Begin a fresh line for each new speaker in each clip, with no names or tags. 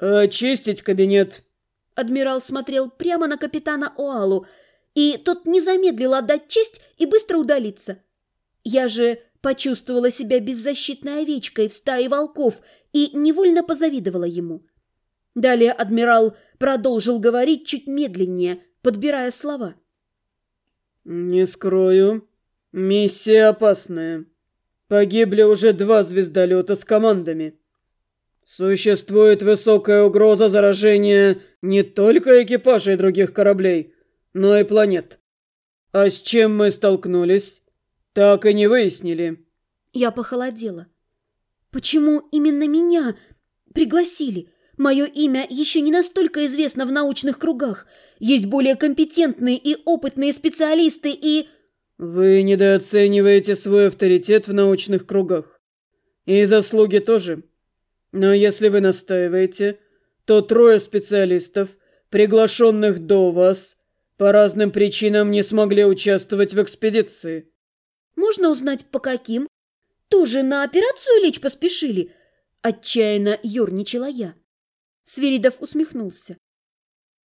«Очистить кабинет!»
Адмирал смотрел прямо на капитана Оалу, и тот не замедлил отдать честь и быстро удалиться. Я же почувствовала себя беззащитной овечкой в стае волков и невольно позавидовала ему. Далее адмирал продолжил говорить чуть медленнее, подбирая слова.
«Не скрою, миссия опасная. Погибли уже два звездолета с командами. Существует высокая угроза заражения не только экипажей других кораблей, но и планет. А с чем мы столкнулись, так и не выяснили».
Я похолодела. «Почему именно меня пригласили?» Мое имя еще не настолько известно в научных кругах. Есть более компетентные и опытные специалисты и...
Вы недооцениваете свой авторитет в научных кругах. И заслуги тоже. Но если вы настаиваете, то трое специалистов, приглашенных до вас, по разным причинам не смогли участвовать в экспедиции.
Можно узнать, по каким? Тоже на операцию лечь поспешили? Отчаянно ерничала я. Свиридов усмехнулся.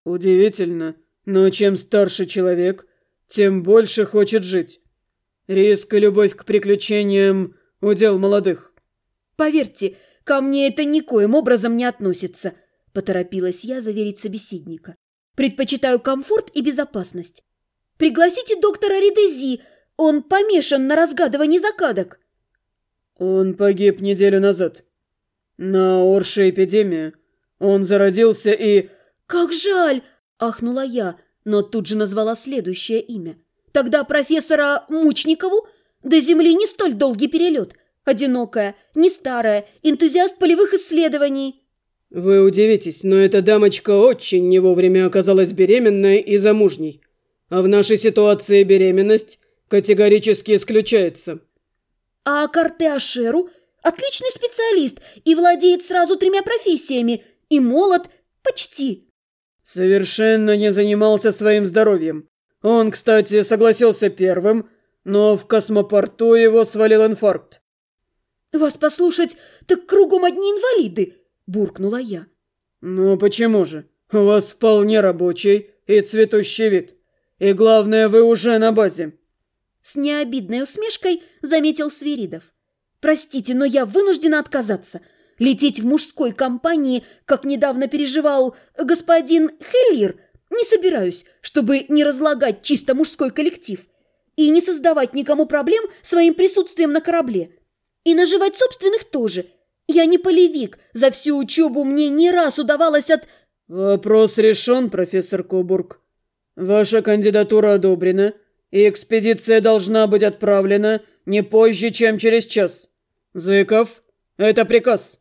Удивительно, но чем старше человек, тем больше хочет жить. Риск и любовь к приключениям – удел молодых.
Поверьте, ко мне это никоим образом не относится, поторопилась я заверить собеседника. Предпочитаю комфорт и безопасность. Пригласите доктора Ридези, он помешан на разгадывании загадок.
Он погиб неделю назад. На Орше эпидемия – он зародился и...
«Как жаль!» – ахнула я, но тут же назвала следующее имя. «Тогда профессора Мучникову? До Земли не столь долгий перелет. Одинокая, не старая, энтузиаст полевых исследований».
«Вы удивитесь, но эта дамочка очень не вовремя оказалась беременной и замужней. А в нашей ситуации беременность категорически исключается».
«А Карте Ашеру отличный специалист и владеет сразу тремя профессиями – и молод почти.
Совершенно не занимался своим здоровьем. Он, кстати, согласился первым, но в космопорту его свалил инфаркт.
«Вас послушать, так кругом одни инвалиды!» – буркнула я.
«Ну почему же? У вас вполне рабочий и цветущий вид. И главное, вы уже на базе».
С необидной усмешкой заметил Свиридов. «Простите, но я вынуждена отказаться. Лететь в мужской компании, как недавно переживал господин Хеллир, не собираюсь, чтобы не разлагать чисто мужской коллектив и не создавать никому проблем своим присутствием на корабле. И наживать собственных тоже. Я не полевик, за всю учебу мне не раз удавалось от...
Вопрос решен, профессор Кобург. Ваша кандидатура одобрена, и экспедиция должна быть отправлена не позже, чем через час. Зыков, это приказ.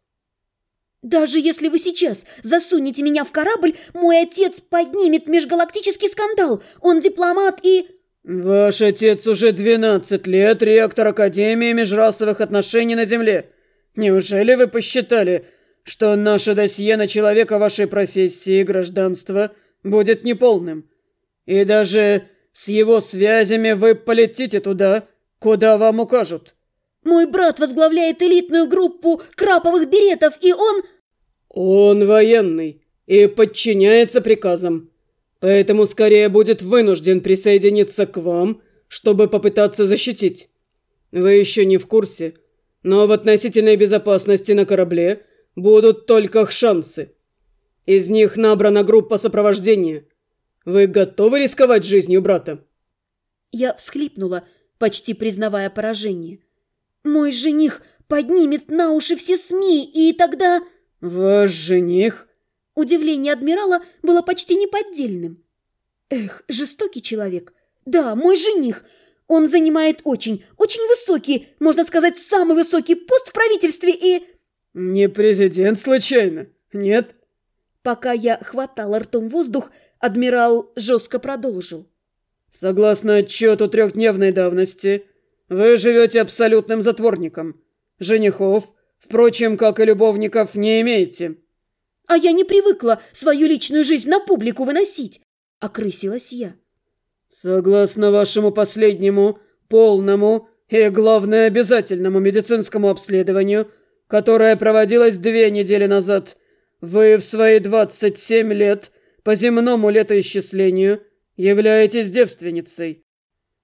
Даже если вы сейчас засунете меня в корабль, мой отец поднимет межгалактический скандал. Он дипломат и...
Ваш отец уже 12 лет ректор Академии межрасовых отношений на Земле. Неужели вы посчитали, что наше досье на человека вашей профессии и гражданства будет неполным? И даже с его связями вы полетите туда, куда вам укажут.
Мой брат возглавляет элитную группу краповых беретов, и он...
Он военный и подчиняется приказам. Поэтому скорее будет вынужден присоединиться к вам, чтобы попытаться защитить. Вы еще не в курсе, но в относительной безопасности на корабле будут только шансы. Из них набрана группа сопровождения. Вы готовы рисковать жизнью брата?»
Я всхлипнула, почти признавая поражение. «Мой жених поднимет на уши все СМИ, и тогда...»
«Ваш жених?»
Удивление адмирала было почти неподдельным. «Эх, жестокий человек. Да, мой жених. Он занимает очень, очень высокий, можно сказать, самый высокий пост в правительстве и...»
«Не президент, случайно? Нет?»
Пока я хватала ртом воздух, адмирал жестко продолжил.
«Согласно отчету трехдневной давности, вы живете абсолютным затворником. Женихов, впрочем, как и любовников, не имеете».
«А я не привыкла свою личную жизнь на публику выносить», — окрысилась я.
«Согласно вашему последнему, полному и, главное, обязательному медицинскому обследованию, которое проводилось две недели назад, вы в свои 27 лет по земному летоисчислению являетесь девственницей.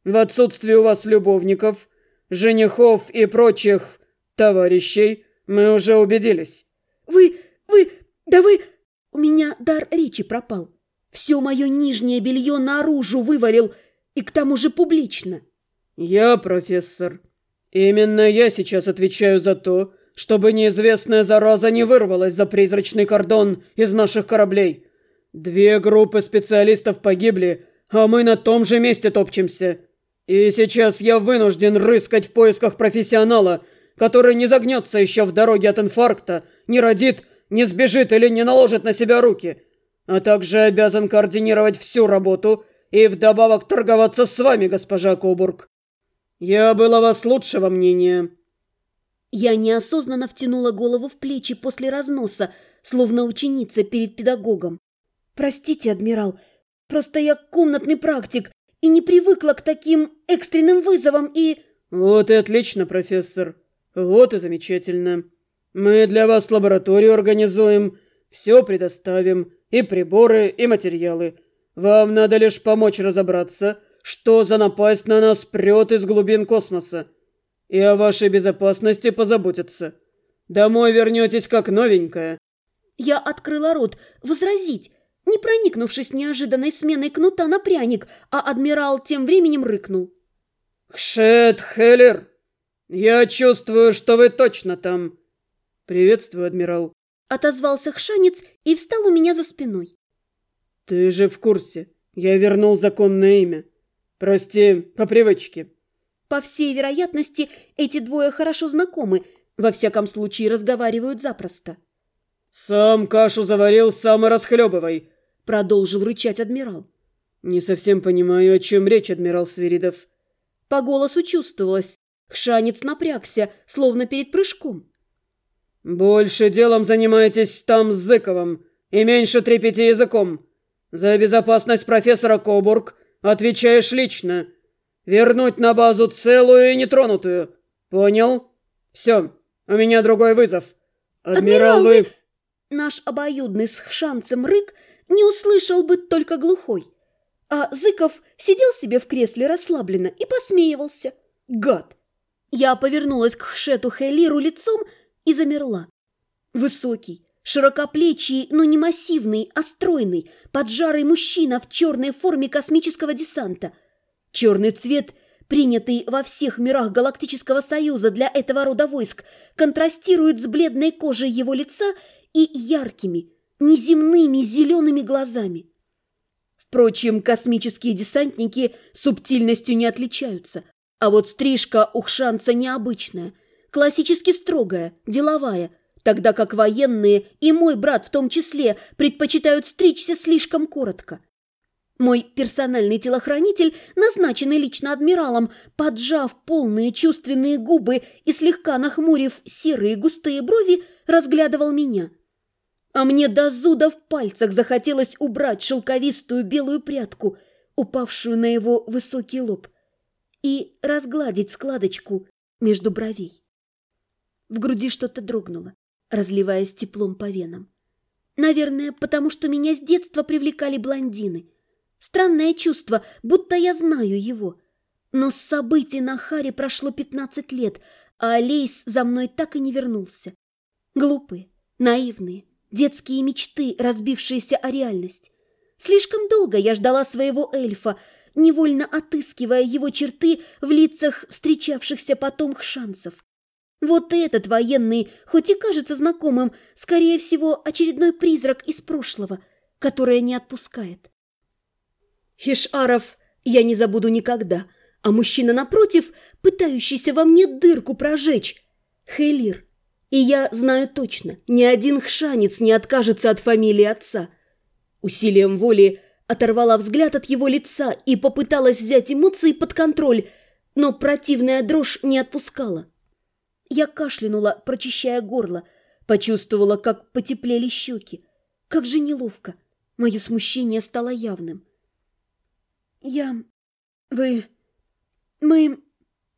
В отсутствие у вас любовников, женихов и прочих товарищей мы уже убедились.
Вы, вы, да вы... У меня дар речи пропал. Все мое нижнее белье наружу вывалил, и к тому же публично.
Я профессор. Именно я сейчас отвечаю за то, чтобы неизвестная зараза не вырвалась за призрачный кордон из наших кораблей. Две группы специалистов погибли, а мы на том же месте топчемся. И сейчас я вынужден рыскать в поисках профессионала, который не загнется еще в дороге от инфаркта, не родит, не сбежит или не наложит на себя руки, а также обязан координировать всю работу и вдобавок торговаться с вами, госпожа Кобург. Я был о вас лучшего мнения».
Я неосознанно втянула голову в плечи после разноса, словно ученица перед педагогом. «Простите, адмирал, просто я комнатный практик и не привыкла к таким экстренным вызовам и...»
«Вот и отлично, профессор. Вот и замечательно. Мы для вас лабораторию организуем, все предоставим, и приборы, и материалы. Вам надо лишь помочь разобраться, что за напасть на нас прет из глубин космоса и о вашей безопасности позаботятся. Домой вернетесь как новенькая».
Я открыла рот возразить, не проникнувшись неожиданной сменой кнута на пряник, а адмирал тем временем рыкнул.
«Хшет Хеллер, я чувствую, что вы точно там». «Приветствую, адмирал», —
отозвался Хшанец и встал у меня за спиной.
«Ты же в курсе, я вернул законное имя. Прости, по привычке».
По всей вероятности, эти двое хорошо знакомы, во всяком случае разговаривают запросто.
«Сам кашу заварил, сам и расхлебывай», —
продолжил рычать адмирал.
«Не совсем понимаю, о чем речь, адмирал Свиридов».
По голосу чувствовалось. Хшанец напрягся, словно перед прыжком.
«Больше делом занимаетесь там с Зыковым и меньше трепите языком. За безопасность профессора Кобург отвечаешь лично. Вернуть на базу целую и нетронутую. Понял? Все, у меня другой вызов.
Адмирал, вы... Наш обоюдный с шансом рык не услышал бы только глухой. А Зыков сидел себе в кресле расслабленно и посмеивался. Гад! Я повернулась к Хшету Хейлиру лицом и замерла. Высокий, широкоплечий, но не массивный, а стройный, поджарый мужчина в черной форме космического десанта – Черный цвет, принятый во всех мирах Галактического Союза для этого рода войск, контрастирует с бледной кожей его лица и яркими, неземными зелеными глазами. Впрочем, космические десантники субтильностью не отличаются, а вот стрижка у Хшанца необычная, классически строгая, деловая, тогда как военные и мой брат в том числе предпочитают стричься слишком коротко – мой персональный телохранитель, назначенный лично адмиралом, поджав полные чувственные губы и слегка нахмурив серые густые брови, разглядывал меня. А мне до зуда в пальцах захотелось убрать шелковистую белую прядку, упавшую на его высокий лоб, и разгладить складочку между бровей. В груди что-то дрогнуло, разливаясь теплом по венам. Наверное, потому что меня с детства привлекали блондины – Странное чувство, будто я знаю его. Но с событий на Харе прошло пятнадцать лет, а Алейс за мной так и не вернулся. Глупые, наивные, детские мечты, разбившиеся о реальность. Слишком долго я ждала своего эльфа, невольно отыскивая его черты в лицах встречавшихся потом шансов. Вот этот военный, хоть и кажется знакомым, скорее всего, очередной призрак из прошлого, которое не отпускает. Хишаров я не забуду никогда, а мужчина напротив, пытающийся во мне дырку прожечь. Хейлир. И я знаю точно, ни один хшанец не откажется от фамилии отца. Усилием воли оторвала взгляд от его лица и попыталась взять эмоции под контроль, но противная дрожь не отпускала. Я кашлянула, прочищая горло, почувствовала, как потеплели щеки. Как же неловко. Мое смущение стало явным. «Я... Вы... Мы...»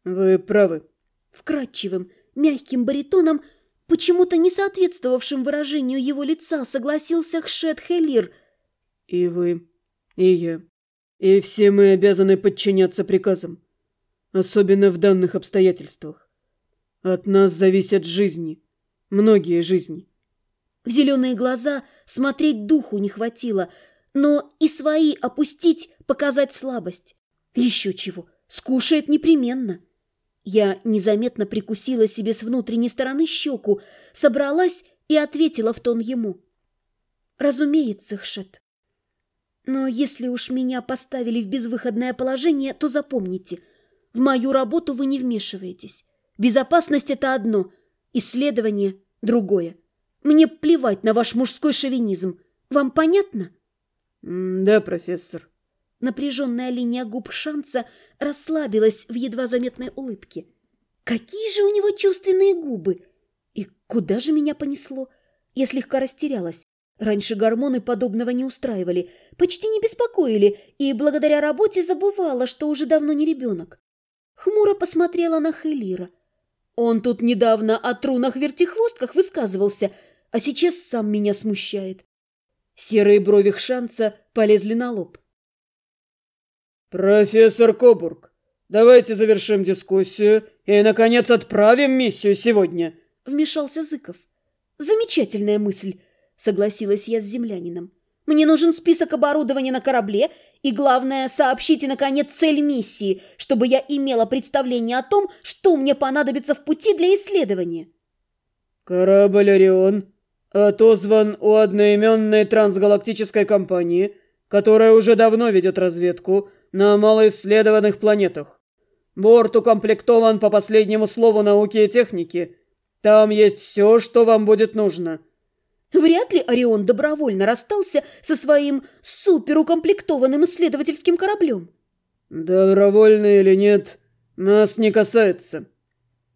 «Вы правы».
Вкрадчивым, мягким баритоном почему-то не соответствовавшим выражению его лица, согласился Хшет Хелир.
«И вы, и я, и все мы обязаны подчиняться приказам, особенно в данных обстоятельствах. От нас зависят жизни, многие жизни».
В зеленые глаза смотреть духу не хватило, но и свои опустить, показать слабость. Еще чего, скушает непременно. Я незаметно прикусила себе с внутренней стороны щеку, собралась и ответила в тон ему. «Разумеется, Хшет. Но если уж меня поставили в безвыходное положение, то запомните, в мою работу вы не вмешиваетесь. Безопасность – это одно, исследование – другое. Мне плевать на ваш мужской шовинизм. Вам понятно?»
«Да, профессор».
Напряженная линия губ Шанса расслабилась в едва заметной улыбке. «Какие же у него чувственные губы! И куда же меня понесло? Я слегка растерялась. Раньше гормоны подобного не устраивали, почти не беспокоили, и благодаря работе забывала, что уже давно не ребенок. Хмуро посмотрела на Хелира. Он тут недавно о трунах-вертихвостках высказывался, а сейчас сам меня смущает. Серые брови Хшанца полезли на лоб.
«Профессор Кобург, давайте завершим дискуссию и, наконец, отправим миссию сегодня», —
вмешался Зыков. «Замечательная мысль», — согласилась я с землянином. «Мне нужен список оборудования на корабле, и, главное, сообщите, наконец, цель миссии, чтобы я имела представление о том, что мне понадобится в пути для исследования».
«Корабль «Орион» отозван у одноименной трансгалактической компании, которая уже давно ведет разведку, — на малоисследованных планетах. Борт укомплектован по последнему слову науки и техники. Там есть все, что вам будет нужно».
Вряд ли Орион добровольно расстался со своим суперукомплектованным исследовательским кораблем.
«Добровольно или нет, нас не касается.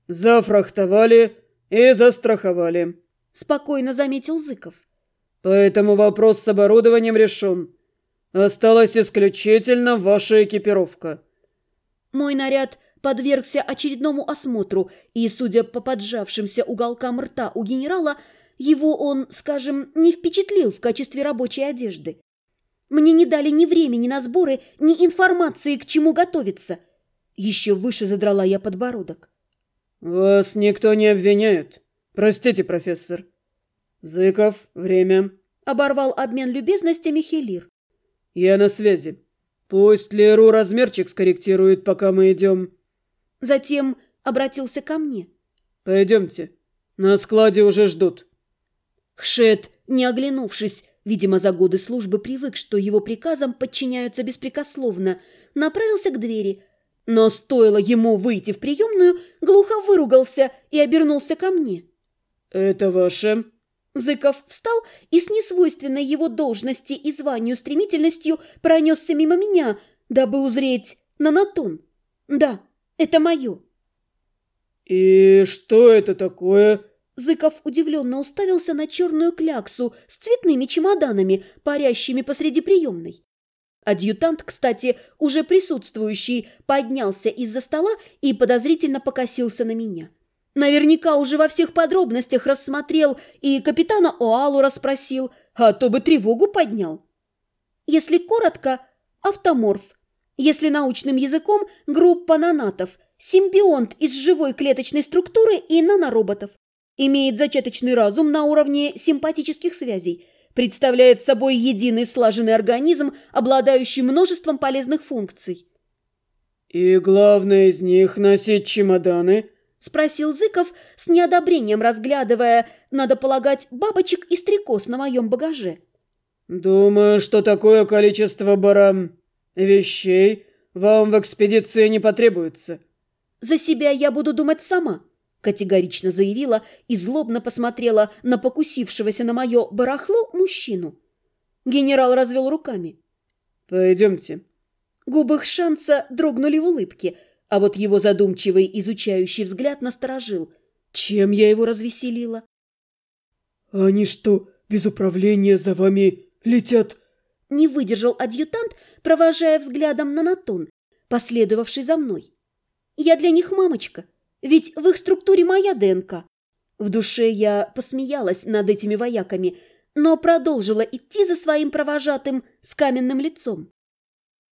Зафрахтовали и застраховали», — спокойно заметил Зыков. «Поэтому вопрос с оборудованием решен. Осталась исключительно ваша экипировка.
Мой наряд подвергся очередному осмотру, и, судя по поджавшимся уголкам рта у генерала, его он, скажем, не впечатлил в качестве рабочей одежды. Мне не дали ни времени на сборы, ни информации, к чему готовиться. Еще выше задрала я подбородок.
«Вас никто не обвиняет. Простите, профессор». «Зыков, время».
Оборвал обмен любезностями Хелир.
«Я на связи. Пусть Леру размерчик скорректирует, пока мы идем».
Затем обратился ко мне.
«Пойдемте. На складе уже ждут».
Хшет, не оглянувшись, видимо, за годы службы привык, что его приказам подчиняются беспрекословно, направился к двери. Но стоило ему выйти в приемную, глухо выругался и обернулся ко мне.
«Это ваше?»
Зыков встал и с несвойственной его должности и званию стремительностью пронесся мимо меня, дабы узреть нанотон. Да, это мое.
«И что это такое?»
Зыков удивленно уставился на черную кляксу с цветными чемоданами, парящими посреди приемной. Адъютант, кстати, уже присутствующий, поднялся из-за стола и подозрительно покосился на меня. Наверняка уже во всех подробностях рассмотрел и капитана Оалу расспросил, а то бы тревогу поднял. Если коротко, автоморф. Если научным языком, группа нанатов, симбионт из живой клеточной структуры и нанороботов. Имеет зачаточный разум на уровне симпатических связей. Представляет собой единый слаженный организм, обладающий множеством полезных функций.
«И главное из них носить чемоданы»,
Спросил Зыков с неодобрением, разглядывая, надо полагать, бабочек и стрекоз на моем багаже.
«Думаю, что такое количество барам вещей вам в экспедиции не потребуется».
«За себя я буду думать сама», – категорично заявила и злобно посмотрела на покусившегося на мое барахло мужчину. Генерал развел руками.
«Пойдемте».
Губы Хшанца дрогнули в улыбке – а вот его задумчивый изучающий взгляд насторожил. Чем я его развеселила?
«Они что, без управления за вами летят?»
Не выдержал адъютант, провожая взглядом на Натон, последовавший за мной. «Я для них мамочка, ведь в их структуре моя ДНК». В душе я посмеялась над этими вояками, но продолжила идти за своим провожатым с каменным лицом.